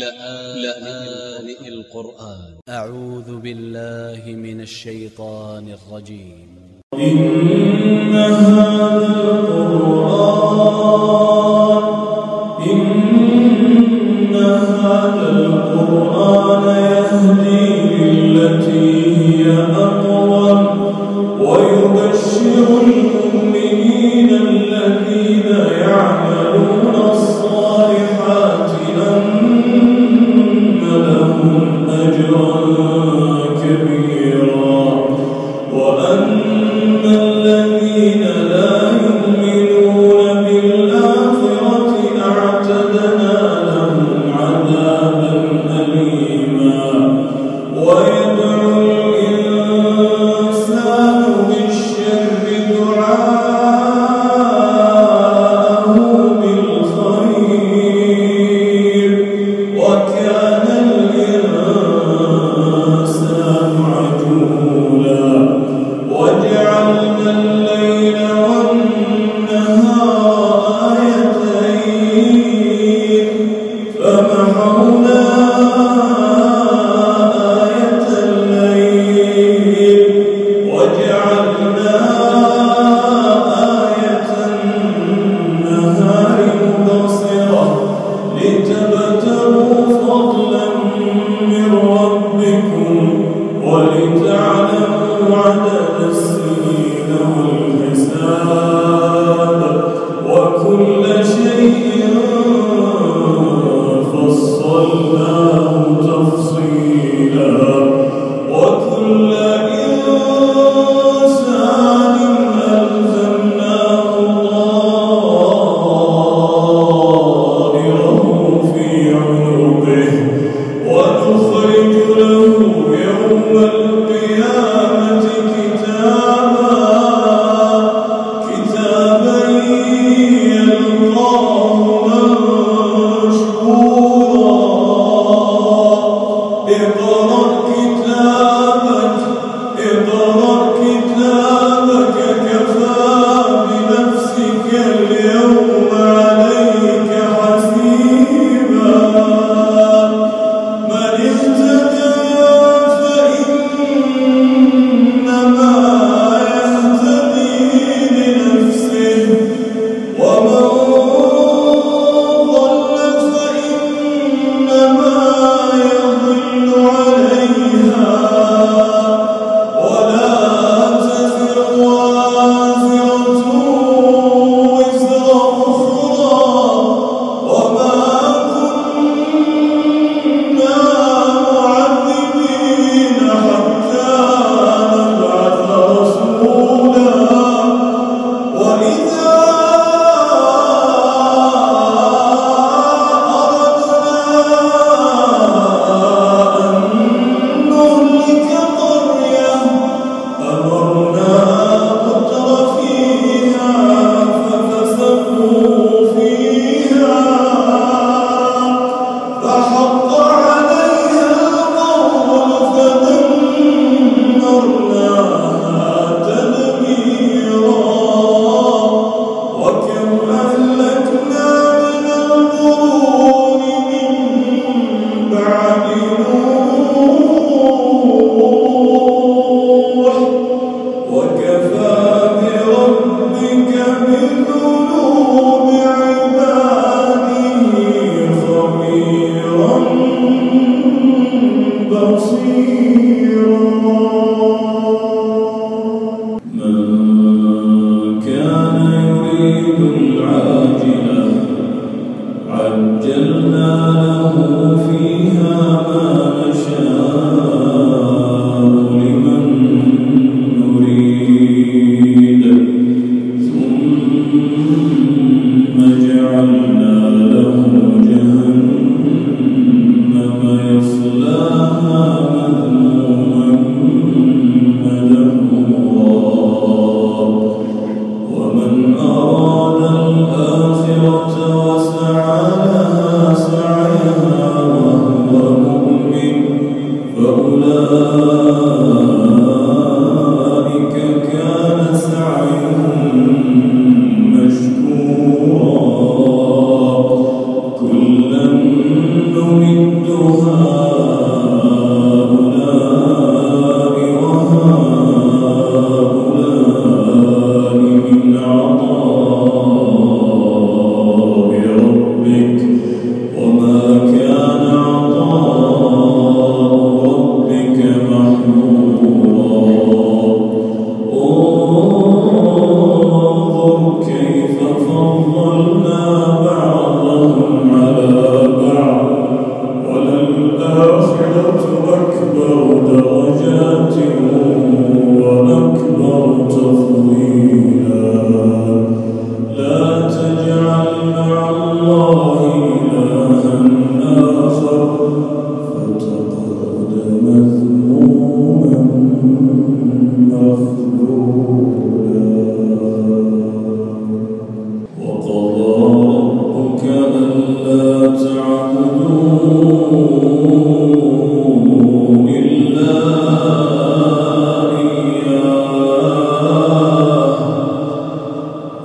لآن القرآن. أ ع و ذ ب ا ل ل ه من ا ل ش ي ط ا ن ا ل ر ج ي م إن هذا القرآن إن هذا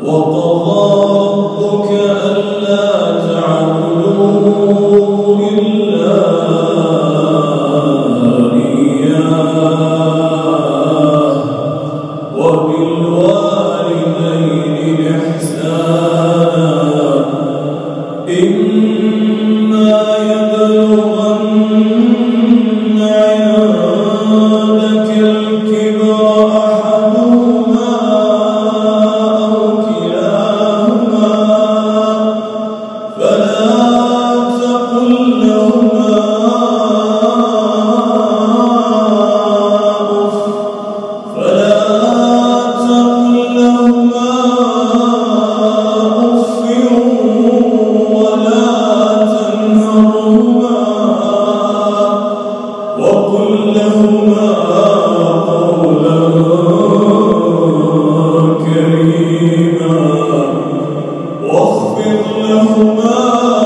وقضى ربك نرزقهم وإياكم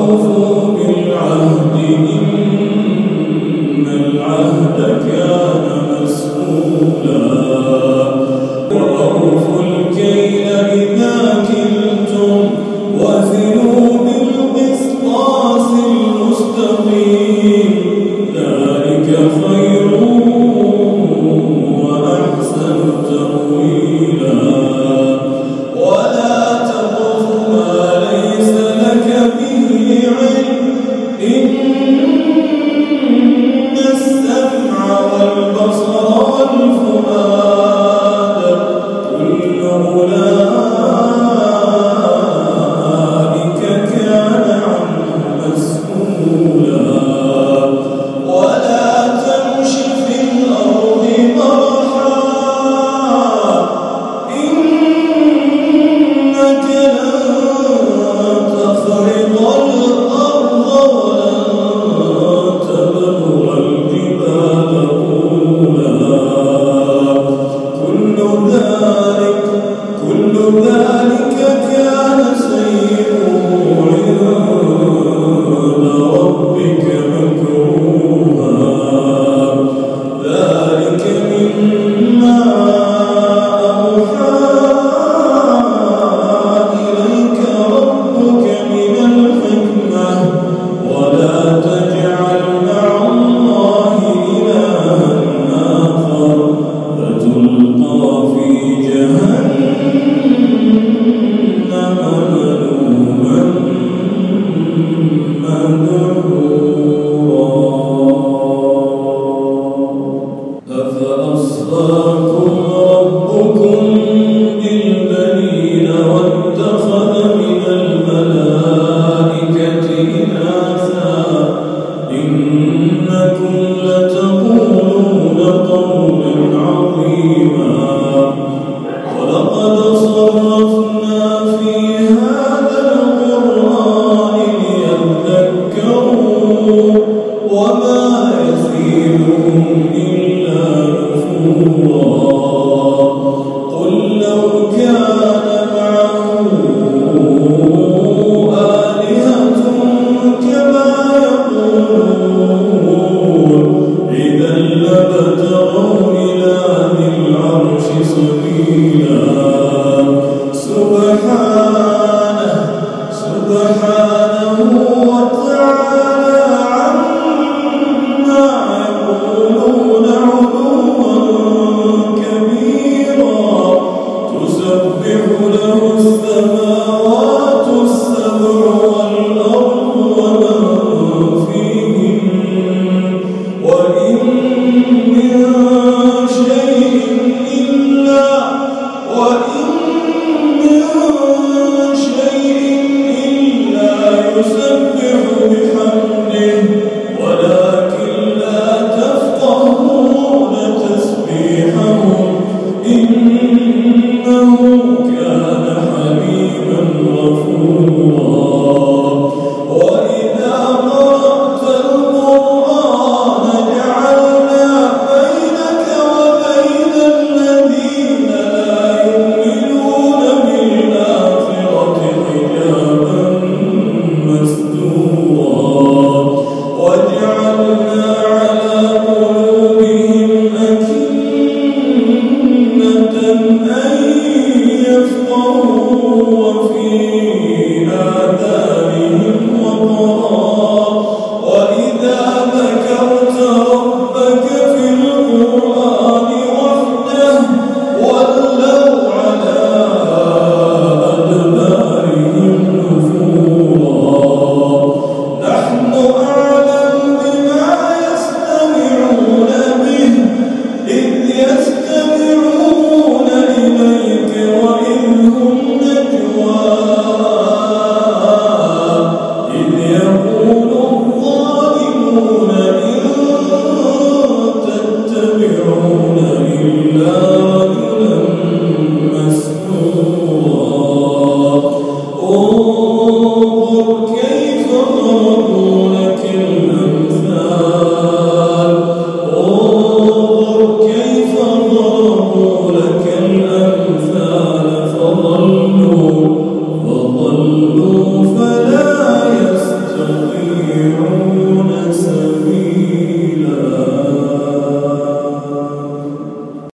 Oh, فلا